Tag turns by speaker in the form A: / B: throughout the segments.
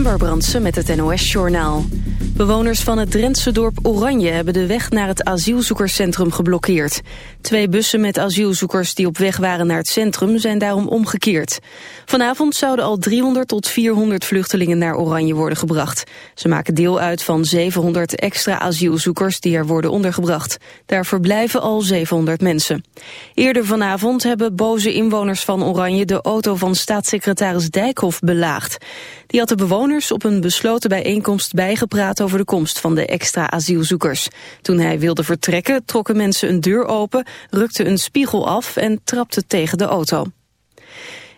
A: Ember Brandsen met het NOS-journaal. Bewoners van het Drentse dorp Oranje hebben de weg naar het asielzoekerscentrum geblokkeerd. Twee bussen met asielzoekers die op weg waren naar het centrum zijn daarom omgekeerd. Vanavond zouden al 300 tot 400 vluchtelingen naar Oranje worden gebracht. Ze maken deel uit van 700 extra asielzoekers die er worden ondergebracht. Daar verblijven al 700 mensen. Eerder vanavond hebben boze inwoners van Oranje de auto van staatssecretaris Dijkhoff belaagd. Die had de bewoners op een besloten bijeenkomst bijgepraat over de komst van de extra asielzoekers. Toen hij wilde vertrekken trokken mensen een deur open, rukten een spiegel af en trapten tegen de auto.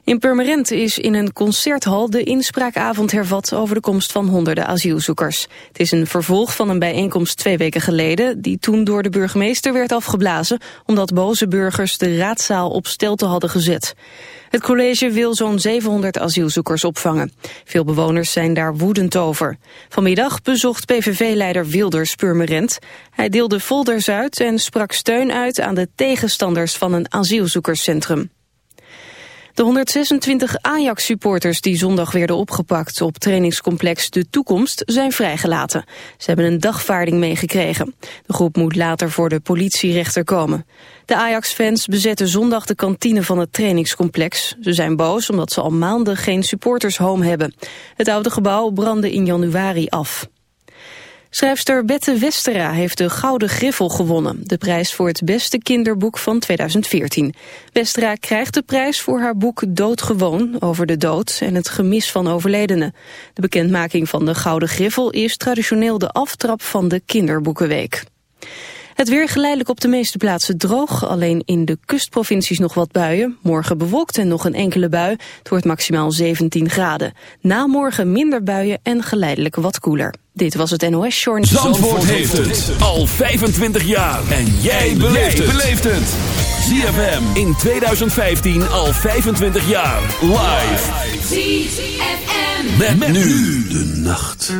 A: In Purmerend is in een concerthal de inspraakavond hervat over de komst van honderden asielzoekers. Het is een vervolg van een bijeenkomst twee weken geleden die toen door de burgemeester werd afgeblazen omdat boze burgers de raadzaal op stelte hadden gezet. Het college wil zo'n 700 asielzoekers opvangen. Veel bewoners zijn daar woedend over. Vanmiddag bezocht PVV-leider Wilders Purmerend. Hij deelde folders uit en sprak steun uit aan de tegenstanders van een asielzoekerscentrum. De 126 Ajax-supporters die zondag werden opgepakt op trainingscomplex De Toekomst zijn vrijgelaten. Ze hebben een dagvaarding meegekregen. De groep moet later voor de politierechter komen. De Ajax-fans bezetten zondag de kantine van het trainingscomplex. Ze zijn boos omdat ze al maanden geen supportershome hebben. Het oude gebouw brandde in januari af. Schrijfster Bette Westera heeft de Gouden Griffel gewonnen. De prijs voor het beste kinderboek van 2014. Westera krijgt de prijs voor haar boek Doodgewoon... over de dood en het gemis van overledenen. De bekendmaking van de Gouden Griffel is traditioneel de aftrap van de Kinderboekenweek. Het weer geleidelijk op de meeste plaatsen droog. Alleen in de kustprovincies nog wat buien. Morgen bewolkt en nog een enkele bui. Het wordt maximaal 17 graden. Na morgen minder buien en geleidelijk wat koeler. Dit was het NOS Journal.
B: Zandvoort, heeft het al 25 jaar. En jij beleeft het. ZFM in 2015 al 25 jaar. Live.
C: ZFM.
B: met nu de nacht.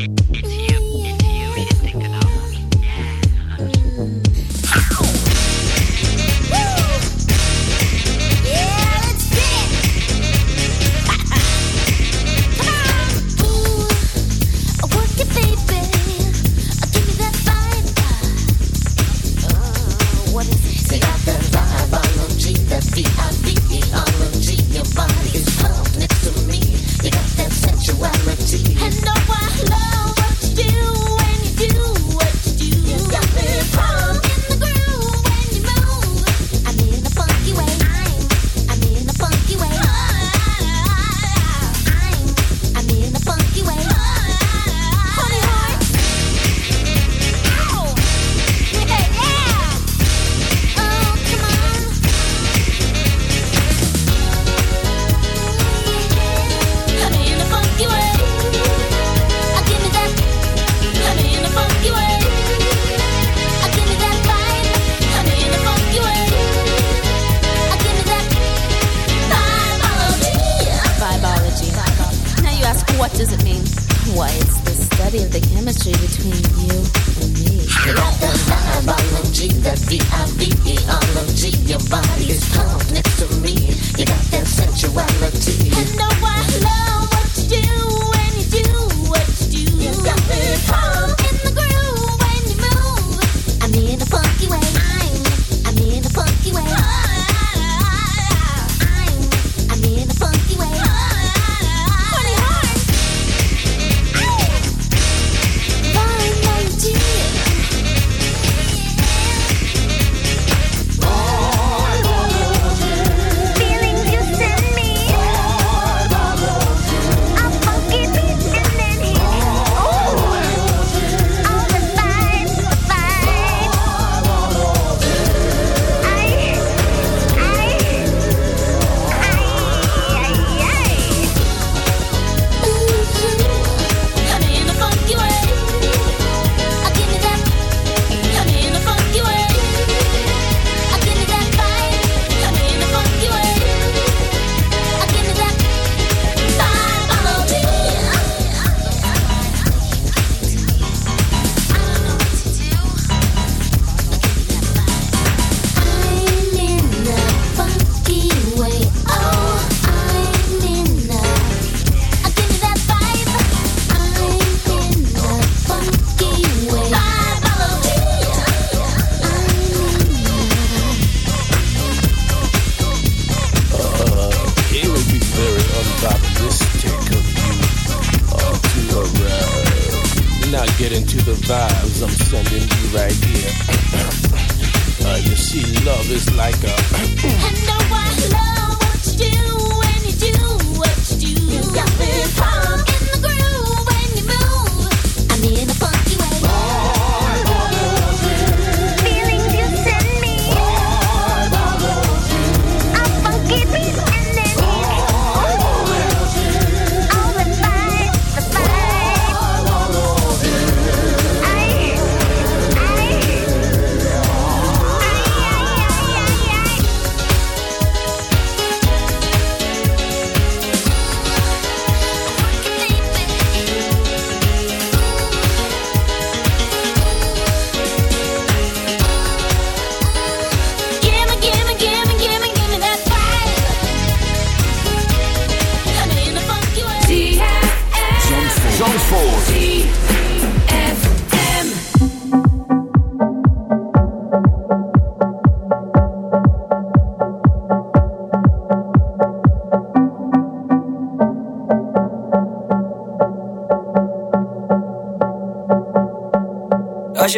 D: You.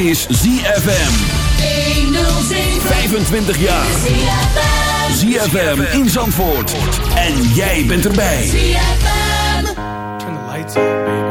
B: is ZFM. 25 jaar. ZFM in Zandvoort. En jij bent erbij.
D: Turn the lights.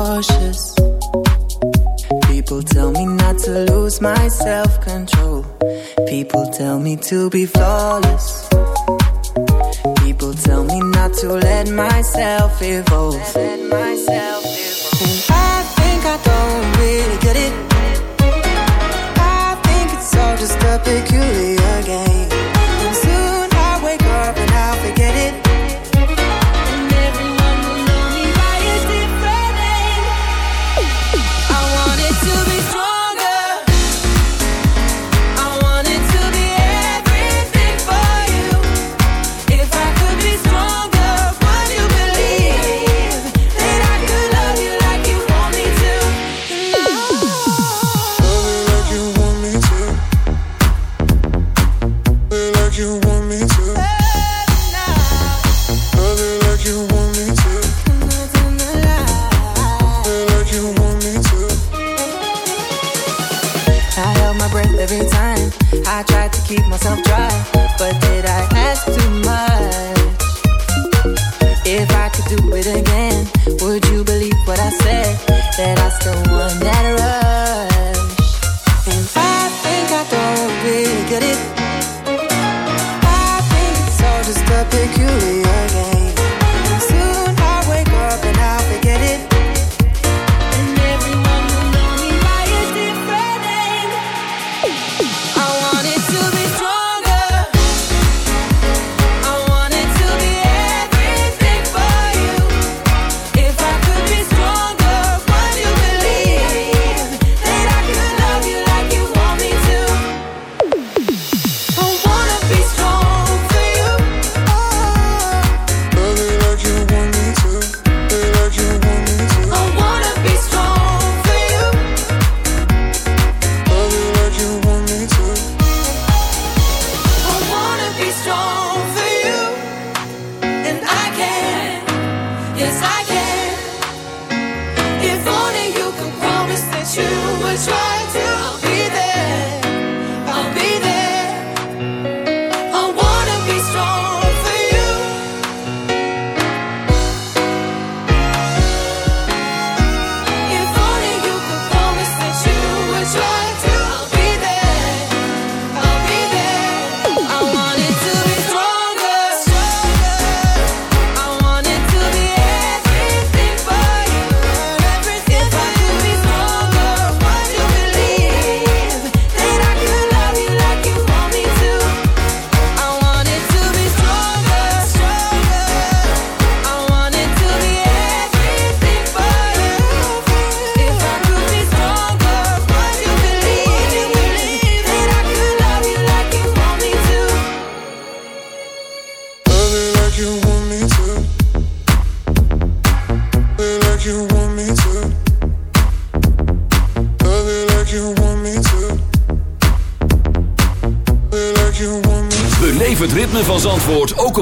E: cautious. People tell me not to lose my self control. People tell me to be flawless. People tell me not to let myself evolve. Let myself evolve. And I think I don't really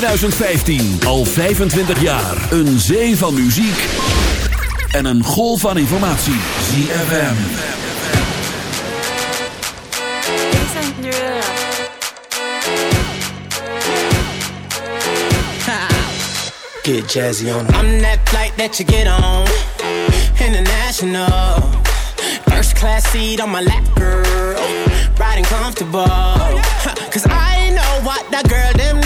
B: 2015. Al 25 jaar. Een zee van muziek en een golf van informatie. ZFM.
F: Get jazzy on. I'm that flight that you get on. International. First class seat on my lap, girl. Riding comfortable. Cause I know what that girl them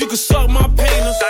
F: you can
G: suck my penis.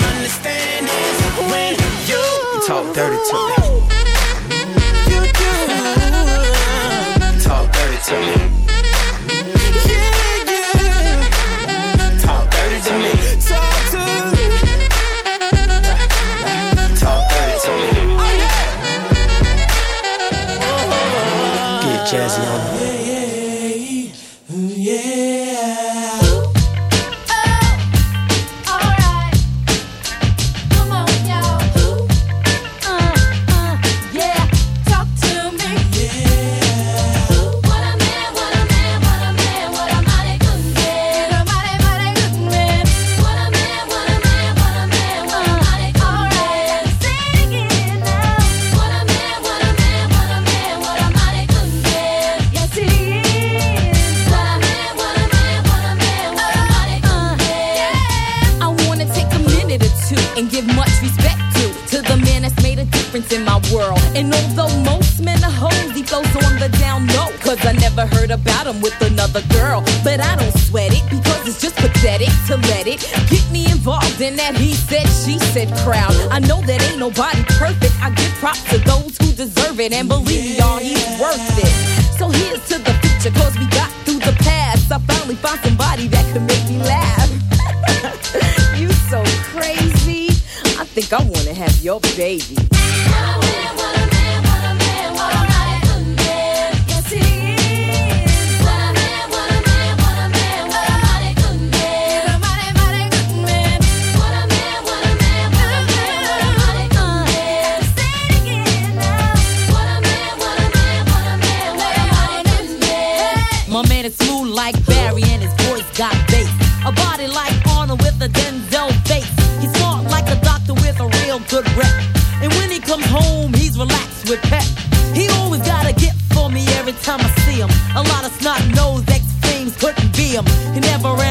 F: when you, you talk dirty to me. You do. Talk dirty to me.
C: Man is
H: smooth like Barry and his voice got bass. A body like Arnold with a Denzel face. He's smart like a doctor with a real good rep. And when he comes home, he's relaxed with pep. He always got a gift for me every time I see him. A lot of snot nose ex things couldn't be him. He never ran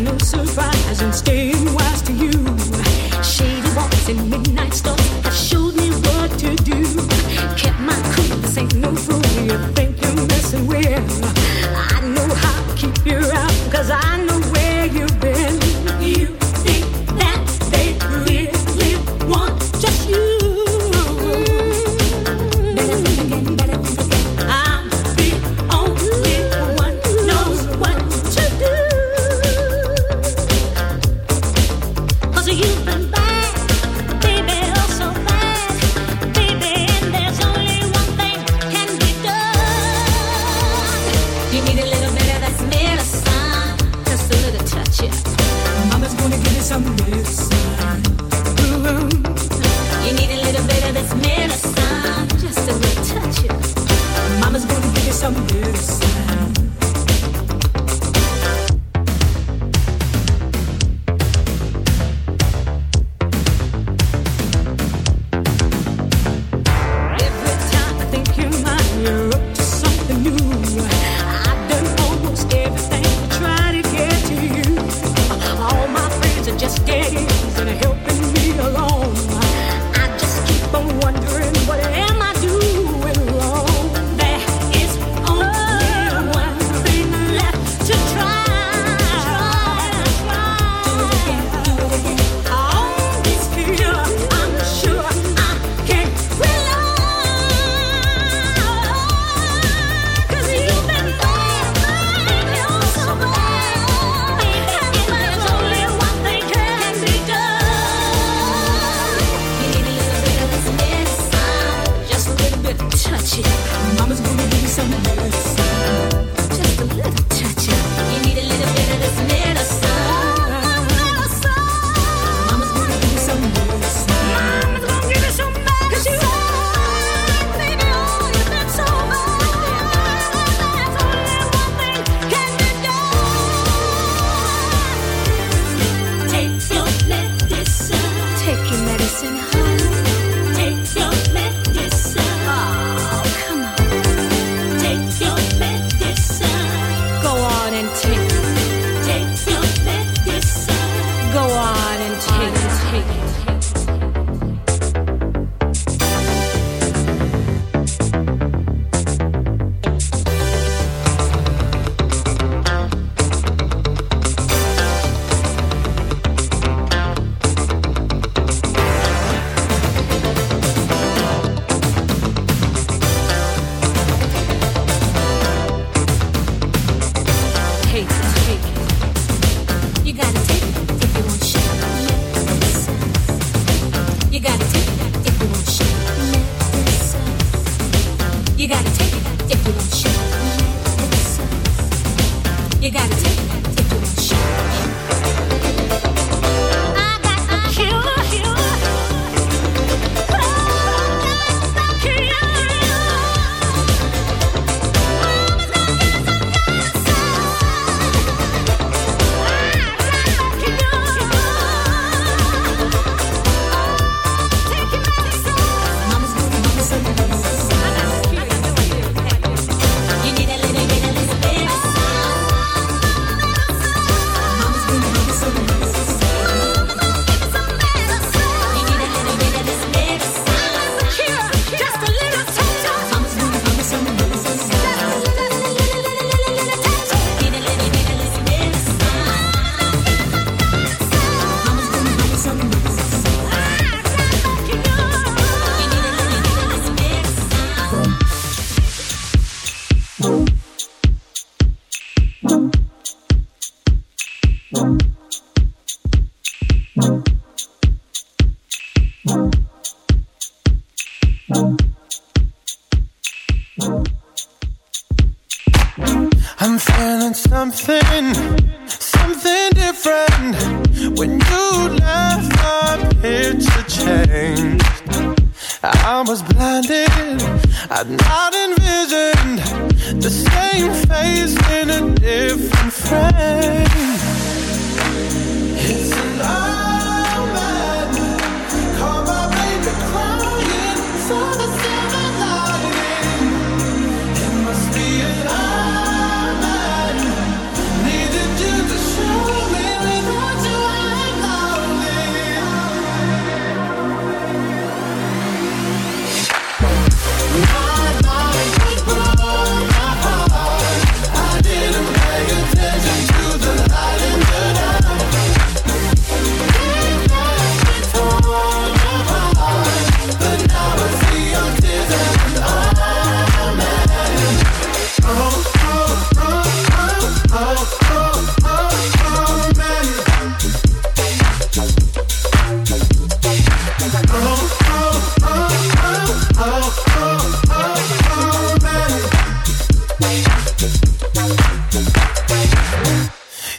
I: no surprise in staying wise to you. Shady walks in midnight stars. Mama's gonna give you some
C: of.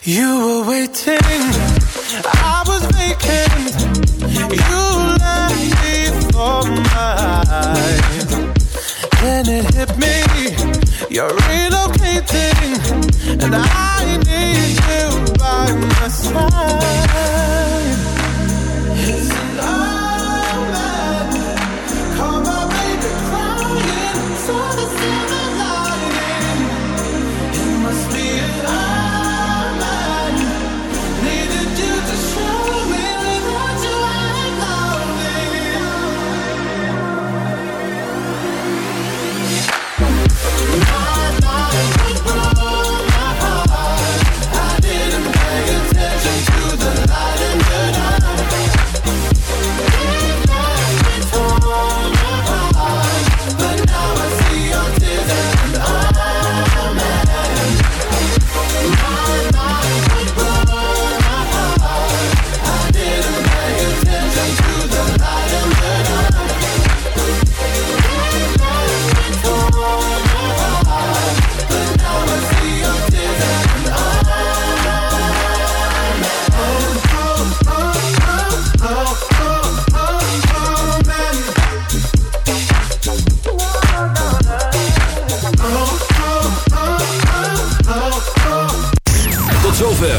I: You
D: were waiting, I was making You left me for mine. And it hit me, you're relocating And I need you by my side.